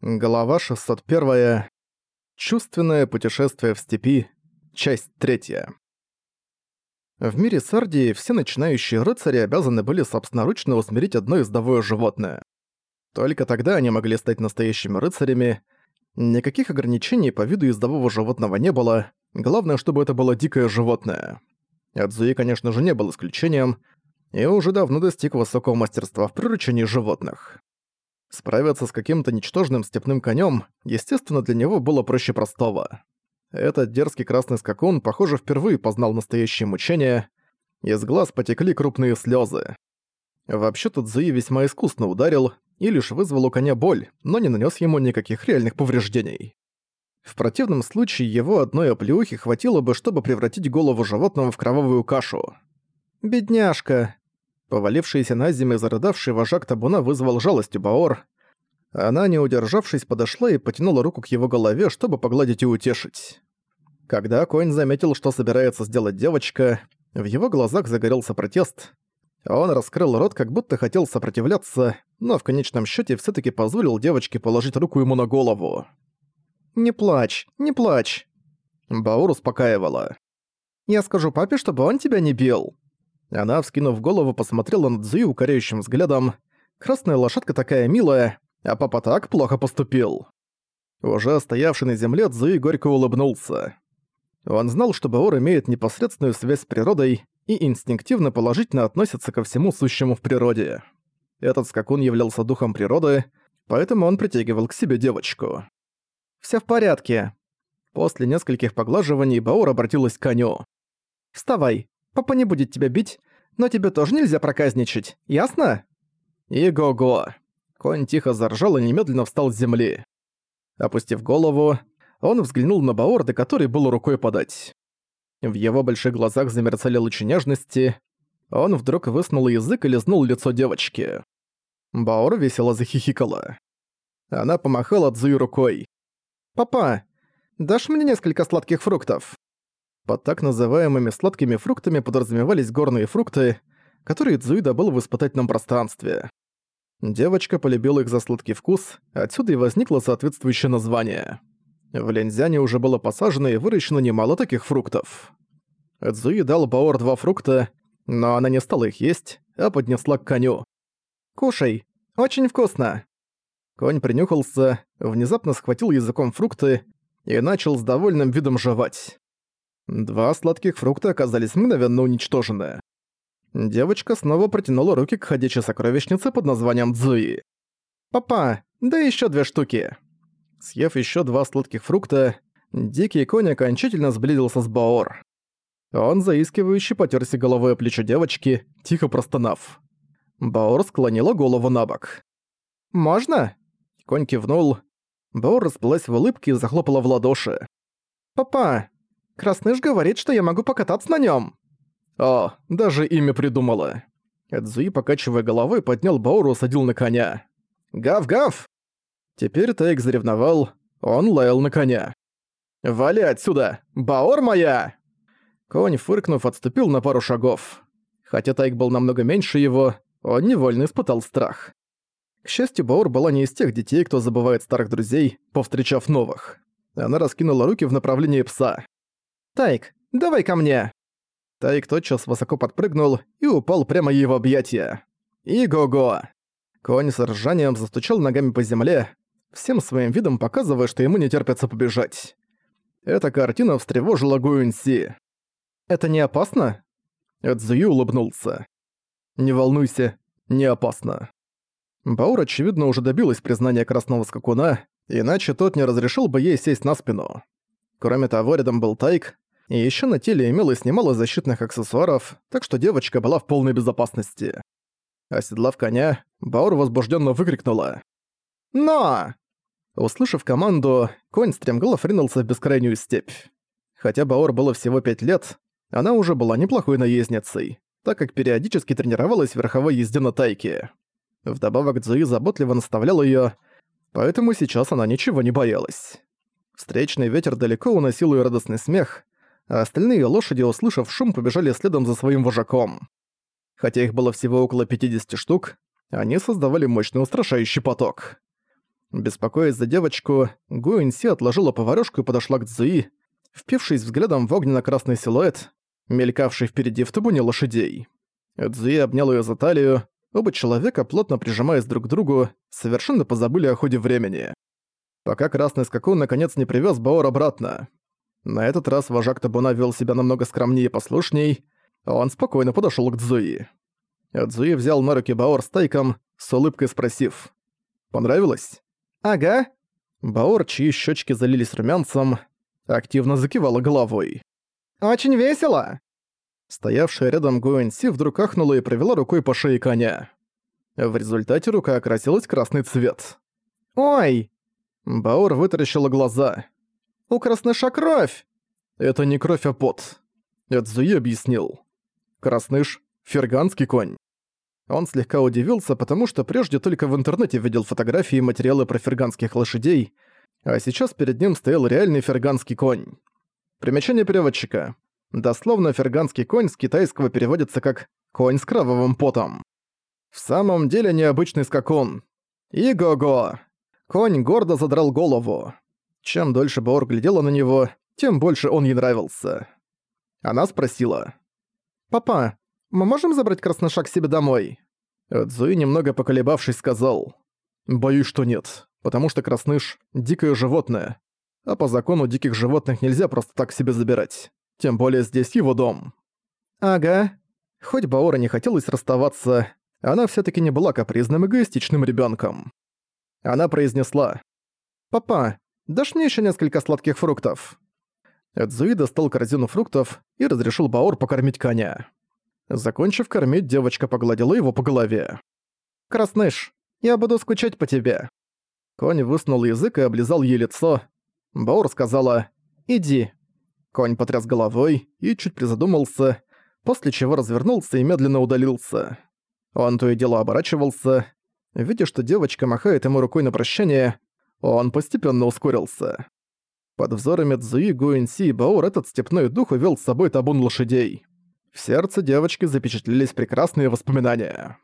Глава 601. Чувственное путешествие в степи. Часть 3. В мире Сардии все начинающие рыцари обязаны были собственноручно усмирить одно ездовое животное. Только тогда они могли стать настоящими рыцарями. Никаких ограничений по виду ездового животного не было, главное, чтобы это было дикое животное. Адзуи, конечно же, не был исключением, и уже давно достиг высокого мастерства в приручении животных. Справиться с каким-то ничтожным степным конем, естественно, для него было проще простого. Этот дерзкий красный скакун, похоже, впервые познал настоящее мучение. Из глаз потекли крупные слезы. Вообще-то Цзуи весьма искусно ударил и лишь вызвал у коня боль, но не нанес ему никаких реальных повреждений. В противном случае его одной оплеухи хватило бы, чтобы превратить голову животного в кровавую кашу. «Бедняжка!» Повалившийся на землю зарыдавший вожак табуна вызвал жалость у Баор. Она, не удержавшись, подошла и потянула руку к его голове, чтобы погладить и утешить. Когда конь заметил, что собирается сделать девочка, в его глазах загорелся протест. Он раскрыл рот, как будто хотел сопротивляться, но в конечном счете все таки позволил девочке положить руку ему на голову. «Не плачь, не плачь!» Баур успокаивала. «Я скажу папе, чтобы он тебя не бил». Она, вскинув голову, посмотрела на Цзуи укоряющим взглядом. «Красная лошадка такая милая, а папа так плохо поступил». Уже стоявший на земле Цзуи горько улыбнулся. Он знал, что Баор имеет непосредственную связь с природой и инстинктивно положительно относится ко всему сущему в природе. Этот скакун являлся духом природы, поэтому он притягивал к себе девочку. «Всё в порядке». После нескольких поглаживаний Баор обратилась к коню. «Вставай, Папа не будет тебя бить, но тебе тоже нельзя проказничать, ясно?» «И-го-го!» Конь тихо заржал и немедленно встал с земли. Опустив голову, он взглянул на Баор, до которой было рукой подать. В его больших глазах замерцали лучи нежности. Он вдруг высунул язык и лизнул лицо девочки. Баор весело захихикала. Она помахала Цзуи рукой. «Папа, дашь мне несколько сладких фруктов?» Под так называемыми сладкими фруктами подразумевались горные фрукты, которые Цзуи добыл в испытательном пространстве. Девочка полюбила их за сладкий вкус, отсюда и возникло соответствующее название. В Лензяне уже было посажено и выращено немало таких фруктов. Цзуи дал Баор два фрукта, но она не стала их есть, а поднесла к коню. «Кушай, очень вкусно!» Конь принюхался, внезапно схватил языком фрукты и начал с довольным видом жевать. Два сладких фрукта оказались мгновенно уничтожены. Девочка снова протянула руки к ходячей сокровищнице под названием Цзуи. «Папа, да еще две штуки!» Съев еще два сладких фрукта, дикий конь окончательно сблизился с Баор. Он заискивающе потерся головой о плечо девочки, тихо простонав. Баор склонила голову на бок. «Можно?» Конь кивнул. Баор расплылась в улыбке и захлопала в ладоши. «Папа, Красныш говорит, что я могу покататься на нем. О, даже имя придумала. Эдзуи, покачивая головой, поднял Бауру и садил на коня. «Гав-гав!» Теперь Тайк заревновал, он лаял на коня. «Вали отсюда! Баор моя!» Конь, фыркнув, отступил на пару шагов. Хотя Тайк был намного меньше его, он невольно испытал страх. К счастью, Баор была не из тех детей, кто забывает старых друзей, повстречав новых. Она раскинула руки в направлении пса. «Тайк, давай ко мне!» Тайк тотчас высоко подпрыгнул и упал прямо в объятия. И го-го! Конь с ржанием застучал ногами по земле, всем своим видом показывая, что ему не терпится побежать. Эта картина встревожила Гуинси. «Это не опасно?» Эдзую улыбнулся. «Не волнуйся, не опасно». Баур, очевидно, уже добилась признания красного скакуна, иначе тот не разрешил бы ей сесть на спину. Кроме того, рядом был Тайк, и ещё на теле имелось немало защитных аксессуаров, так что девочка была в полной безопасности. Оседлав коня, Баур возбуждённо выкрикнула. «Но!» Услышав команду, конь стремглав ринулся в бескрайнюю степь. Хотя Баор было всего пять лет, она уже была неплохой наездницей, так как периодически тренировалась в верховой езде на тайке. Вдобавок Цзуи заботливо наставлял её, поэтому сейчас она ничего не боялась. Встречный ветер далеко уносил её радостный смех, а остальные лошади, услышав шум, побежали следом за своим вожаком. Хотя их было всего около 50 штук, они создавали мощный устрашающий поток. Беспокоясь за девочку, Гуинси отложила поварёшку и подошла к Цзуи, впившись взглядом в огненно-красный силуэт, мелькавший впереди в табуне лошадей. Цзуи обнял её за талию, оба человека, плотно прижимаясь друг к другу, совершенно позабыли о ходе времени. Пока красный скакун наконец не привёз Баор обратно. На этот раз вожак табуна вел себя намного скромнее и послушней, он спокойно подошёл к Цзуи. Цзуи взял на руки Баор с тайком, с улыбкой спросив. «Понравилось?» «Ага». Баор, чьи щечки залились румянцем, активно закивала головой. «Очень весело!» Стоявшая рядом Гуэнси вдруг ахнула и провела рукой по шее коня. В результате рука окрасилась красный цвет. «Ой!» Баор вытаращила глаза. «У красныша кровь!» «Это не кровь, а пот», — Эдзуи объяснил. «Красныш — ферганский конь». Он слегка удивился, потому что прежде только в интернете видел фотографии и материалы про ферганских лошадей, а сейчас перед ним стоял реальный ферганский конь. Примечание переводчика. Дословно ферганский конь с китайского переводится как «конь с кровавым потом». В самом деле необычный скакун. Иго-го! Конь гордо задрал голову. Чем дольше Баор глядела на него, тем больше он ей нравился. Она спросила. «Папа, мы можем забрать красноша к себе домой?» Цзуи, немного поколебавшись, сказал. «Боюсь, что нет, потому что красныш — дикое животное, а по закону диких животных нельзя просто так себе забирать. Тем более здесь его дом». «Ага». Хоть Баора не хотелось расставаться, она все таки не была капризным эгоистичным ребенком. Она произнесла. «Папа, дашь мне еще несколько сладких фруктов?» Эдзуи достал корзину фруктов и разрешил Баор покормить коня. Закончив кормить, девочка погладила его по голове. «Красныш, я буду скучать по тебе». Конь высунул язык и облизал ей лицо. Баур сказала «Иди». Конь потряс головой и чуть призадумался, после чего развернулся и медленно удалился. Он то и дело оборачивался. Видя, что девочка махает ему рукой на прощание, он постепенно ускорился. Под взорами Цзуи, Гуэнси и Баур этот степной дух увел с собой табун лошадей. В сердце девочки запечатлелись прекрасные воспоминания.